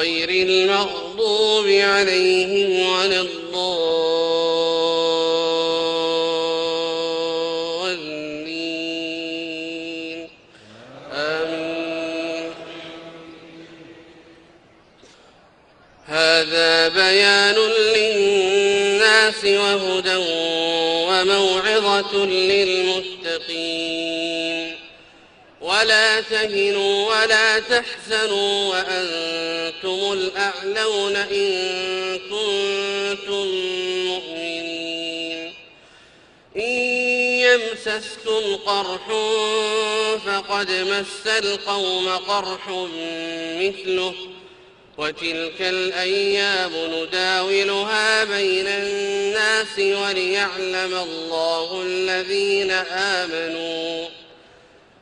غير المغضوب عليهم ولا الضالين. آمين. هذا بيان للناس وهدى وموعظة للمتقين. ولا تهنوا ولا تحزنوا وأنتم الأعلون إن كنتم مؤمنين. إن يمسسكم قرح فقد مس القوم قرح مثله وتلك الأيام نداولها بين الناس وليعلم الله الذين آمنوا.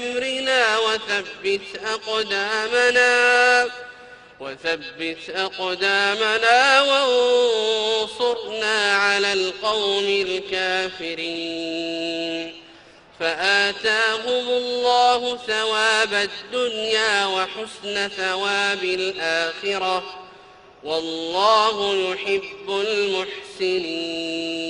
أمرنا وثبت أقدامنا وثبت أقدامنا وانصرنا على القوم الكافرين. فآتاهم الله ثواب الدنيا وحسن ثواب الآخرة والله يحب المحسنين.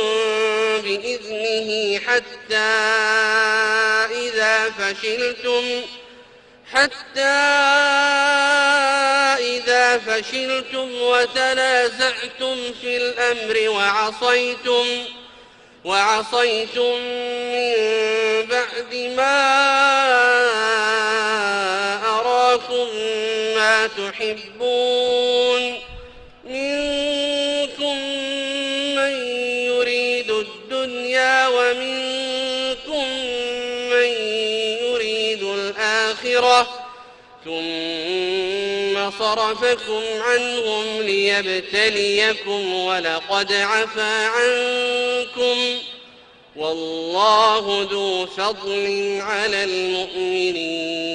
حتى إذا فشلتم حتى إذا فشلتم وتنازعتم في الأمر وعصيتم وعصيتم من بعد ما أراكم ما تحبون. الآخرة ثم صرفكم عنهم ليبتليكم ولقد عفا عنكم والله ذو فضل على المؤمنين